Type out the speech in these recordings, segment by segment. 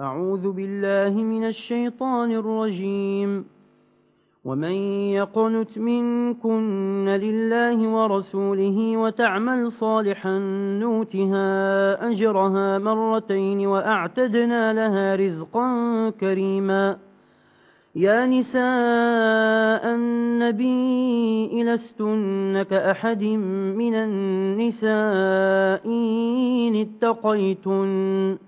أعوذ بالله من الشيطان الرجيم. ومن يقنت منكن لله ورسوله وتعمل صالحا نوتها أجرها مرتين وأعتدنا لها رزقا كريما. يا نساء النبي لستن كأحد من النساء إن اتقيتن.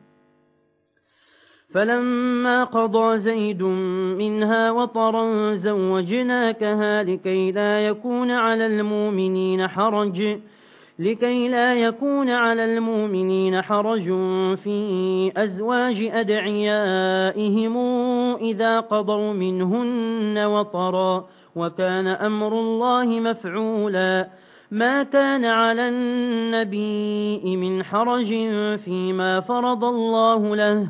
فلما قضى زيد منها وطرا زوجناكها لكي لا يكون على المؤمنين حرج لكي لا يكون على المؤمنين حرج في أزواج أدعيائهم إذا قضوا منهن وطرا وكان أمر الله مفعولا. ما كان على النبي من حرج فيما فرض الله له.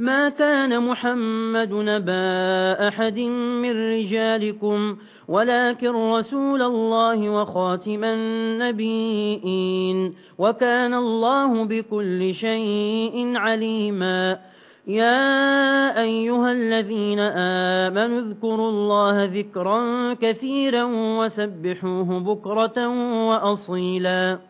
ما كان محمد نبا أحد من رجالكم ولكن رسول الله وخاتم النبيين وكان الله بكل شيء عليما. يا أيها الذين آمنوا اذكروا الله ذكرا كثيرا وسبحوه بكرة وأصيلا.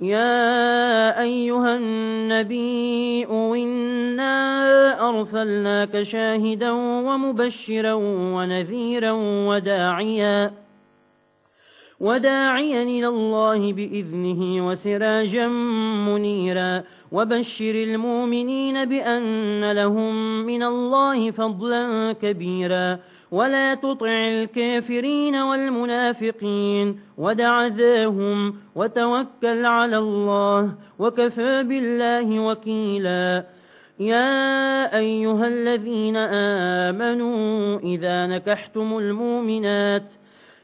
يا أيها النبي إنا أرسلناك شاهدا ومبشرا ونذيرا وداعيا. وداعيا إلى الله بإذنه وسراجا منيرا. وبشر المؤمنين بأن لهم من الله فضلا كبيرا. ولا تطع الكافرين والمنافقين. ودع ذاهم وتوكل على الله وكفى بالله وكيلا. يا أيها الذين آمنوا إذا نكحتم المؤمنات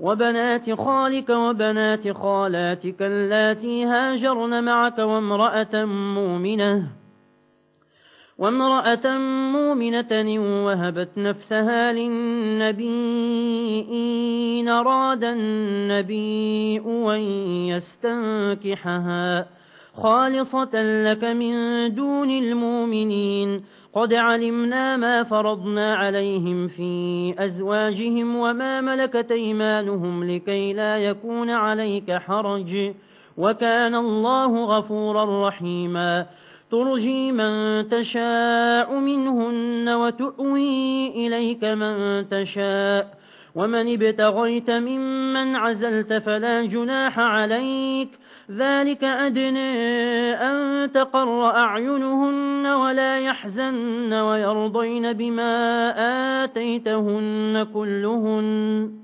وبنات خالك وبنات خالاتك التي هاجرن معك وامرأة مؤمنة وامرأة مؤمنة وهبت نفسها للنبي إن راد النبي أن يستنكحها. خالصة لك من دون المؤمنين. قد علمنا ما فرضنا عليهم في أزواجهم وما ملكت إيمانهم لكي لا يكون عليك حرج. وكان الله غفورا رحيما. ترجي من تشاء منهن وتؤوي إليك من تشاء. ومن ابتغيت ممن عزلت فلا جناح عليك. ذلك أدنى أن تقر أعينهن ولا يحزن ويرضين بما آتيتهن كلهن.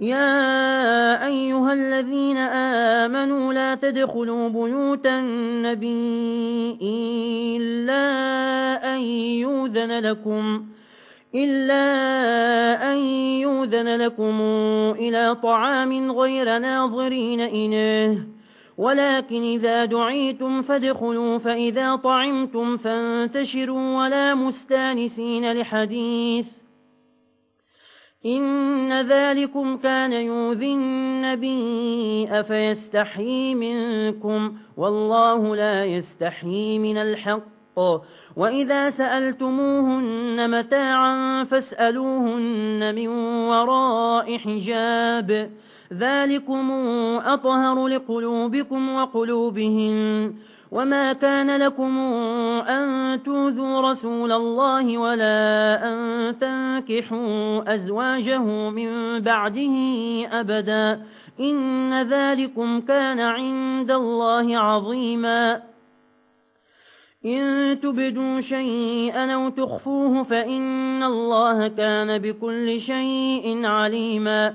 يا أيها الذين آمنوا لا تدخلوا بيوت النبي إلا أن يوذن لكم إلا أن يوذن لكم إلى طعام غير ناظرين إنه ولكن إذا دعيتم فادخلوا فإذا طعمتم فانتشروا ولا مستانسين لحديث إن ذلكم كان يوذي النبي أفيستحيي منكم والله لا يستحيي من الحق. وإذا سألتموهن متاعا فاسألوهن من وراء حجاب. ذلكم أطهر لقلوبكم وقلوبهم وما كان لكم أن توذوا رسول الله ولا أن تنكحوا أزواجه من بعده أبدا إن ذلكم كان عند الله عظيما إن تبدوا شيئا أو تخفوه فإن الله كان بكل شيء عليما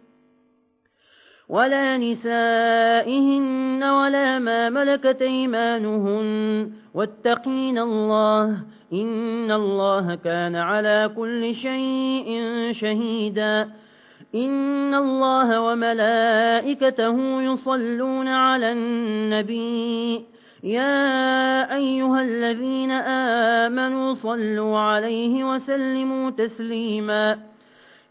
ولا نسائهن ولا ما ملكت ايمانهن واتقين الله إن الله كان على كل شيء شهيدا إن الله وملائكته يصلون على النبي يا أيها الذين آمنوا صلوا عليه وسلموا تسليماً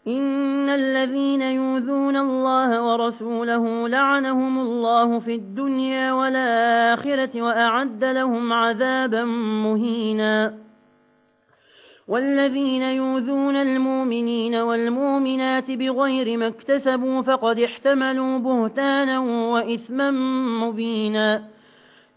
إن الذين يوذون الله ورسوله لعنهم الله في الدنيا والآخرة وأعد لهم عذابا مهينا. والذين يوذون المؤمنين والمؤمنات بغير ما اكتسبوا فقد احتملوا بهتانا وإثما مبينا.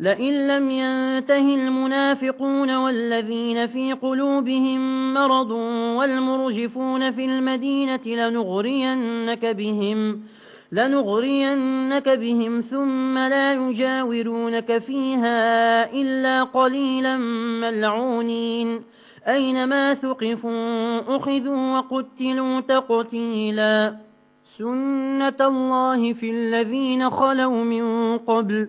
لئن لم ينتهي المنافقون والذين في قلوبهم مرض والمرجفون في المدينة لنغرينك بهم لنغرينك بهم ثم لا يجاورونك فيها إلا قليلا ملعونين. أينما ثقفوا أخذوا وقتلوا تقتيلا. سنة الله في الذين خلوا من قبل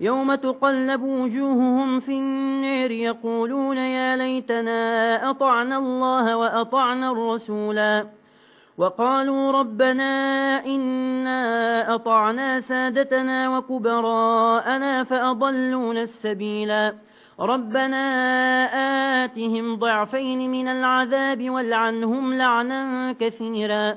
يوم تقلب وجوههم في النير يقولون يا ليتنا أطعنا الله وأطعنا الرسولا وقالوا ربنا إنا أطعنا سادتنا وكبراءنا فأضلون السبيلا ربنا آتهم ضعفين من العذاب والعنهم لعنا كثيرا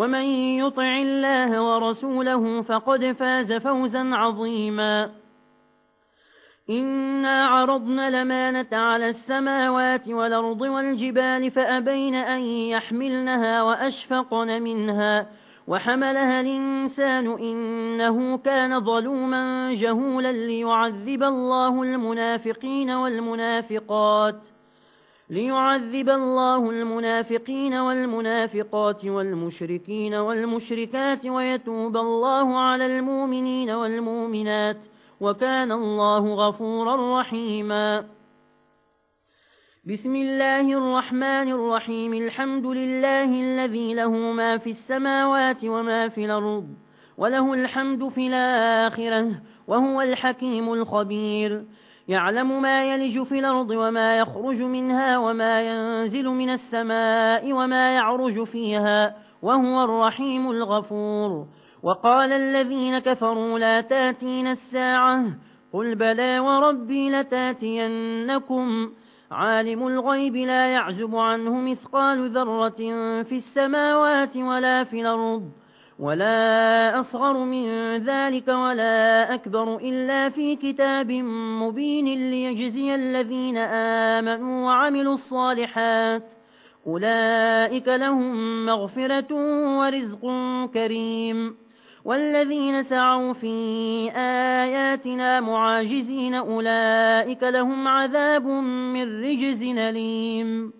ومن يطع الله ورسوله فقد فاز فوزا عظيما. إنا عرضنا لمانة على السماوات والأرض والجبال فأبين أن يحملنها وأشفقن منها وحملها الإنسان إنه كان ظلوما جهولا ليعذب الله المنافقين والمنافقات. ليعذب الله المنافقين والمنافقات والمشركين والمشركات ويتوب الله على المؤمنين والمؤمنات وكان الله غفورا رحيما. بسم الله الرحمن الرحيم. الحمد لله الذي له ما في السماوات وما في الأرض وله الحمد في الآخرة وهو الحكيم الخبير. يعلم ما يلج في الأرض وما يخرج منها وما ينزل من السماء وما يعرج فيها وهو الرحيم الغفور. وقال الذين كفروا لا تاتين الساعة. قل بلى وربي لتأتينكم. عالم الغيب لا يعزب عنه مثقال ذرة في السماوات ولا في الأرض. ولا أصغر من ذلك ولا أكبر إلا في كتاب مبين ليجزي الذين آمنوا وعملوا الصالحات. أولئك لهم مغفرة ورزق كريم. والذين سعوا في آياتنا معاجزين أولئك لهم عذاب من رجز نليم.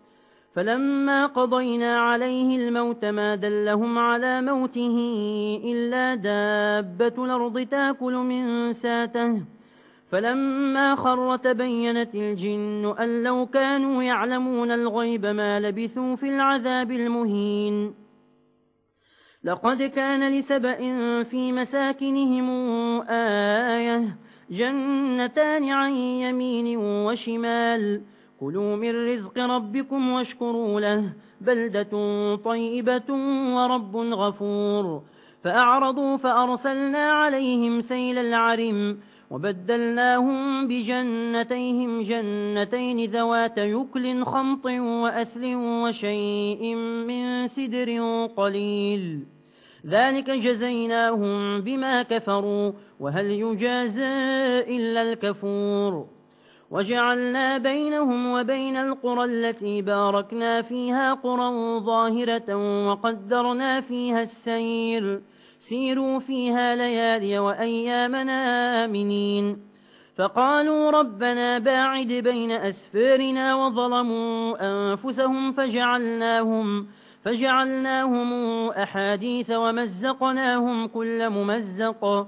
فلما قضينا عليه الموت ما دلهم على موته إلا دابة الأرض تأكل من ساته. فلما خر تبينت الجن أن لو كانوا يعلمون الغيب ما لبثوا في العذاب المهين. لقد كان لسبأ في مساكنهم آية جنتان عن يمين وشمال. كلوا من رزق ربكم واشكروا له بلدة طيبة ورب غفور فأعرضوا فأرسلنا عليهم سيل العرم وبدلناهم بجنتيهم جنتين ذوات يكل خمط وأثل وشيء من سدر قليل. ذلك جزيناهم بما كفروا وهل يجازى إلا الكفور. وجعلنا بينهم وبين القرى التي باركنا فيها قرى ظاهرة وقدرنا فيها السير. سيروا فيها ليالي وأيامنا آمنين. فقالوا ربنا باعد بين أسفارنا وظلموا أنفسهم فجعلناهم, فجعلناهم أحاديث ومزقناهم كل ممزق.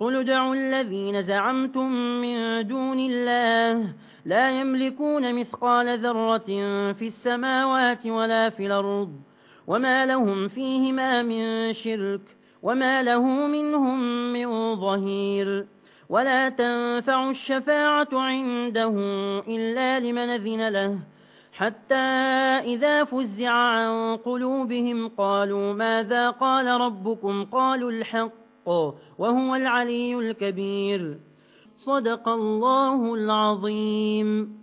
قل دعوا الذين زعمتم من دون الله لا يملكون مثقال ذرة في السماوات ولا في الأرض وما لهم فيهما من شرك وما له منهم من ظهير ولا تنفع الشفاعة عنده إلا لمن ذن له حتى إذا فزع عن قلوبهم قالوا ماذا قال ربكم قالوا الحق وهو العلي الكبير. صدق الله العظيم.